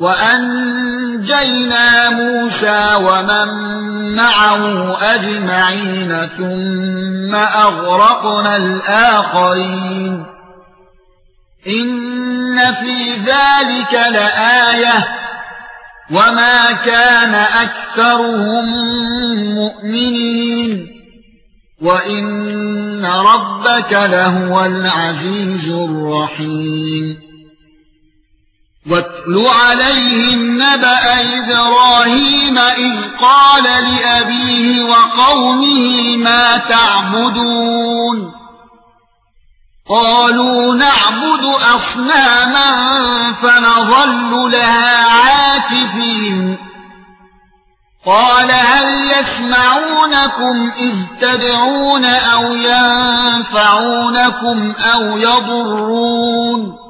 وَأَنجَيْنَا مُوسَى وَمَن مَّعَهُ أَجْمَعِينَ ثُمَّ أَغْرَقْنَا الْآخَرِينَ. إِنَّ فِي ذَلِكَ لَآيَةً. وَمَا كَانَ أَكْثَرُهُم مُؤْمِنِينَ. وَإِنَّ رَبَّكَ لَهُوَ الْعَزِيزُ الرَّحِيمُ. وَاتْلُ عَلَيْهِمْ نَبَأَ إِبْرَاهِيمَ إِذْ قَالَ لِأَبِيهِ وَقَوْمِهِ مَا تَعْبُدُونَ؟ قَالُوا نَعْبُدُ أَصْنَامًا فَنَظَلُّ لَهَا عَاكِفِينَ. قَالَ هَلْ يَسْمَعُونَكُمْ إِذْ تَدْعُونَ أَوْ يَنفَعُونَكُمْ أَوْ يَضُرُّونَ؟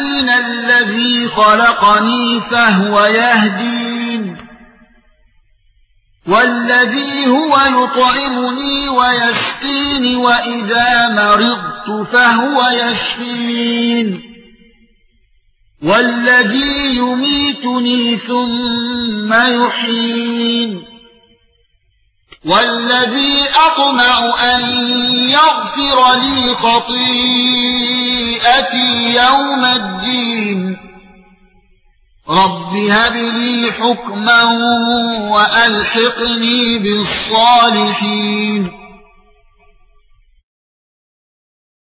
الذي خلقني فهو يهدين. والذي هو يطعمني ويسقيني وإذا مرضت فهو يشفين. والذي يميتني ثم يحيين. والذي أطمع أن يغفر لي خطيئتي يوم الدين. رب هب لي حكما وألحقني بالصالحين.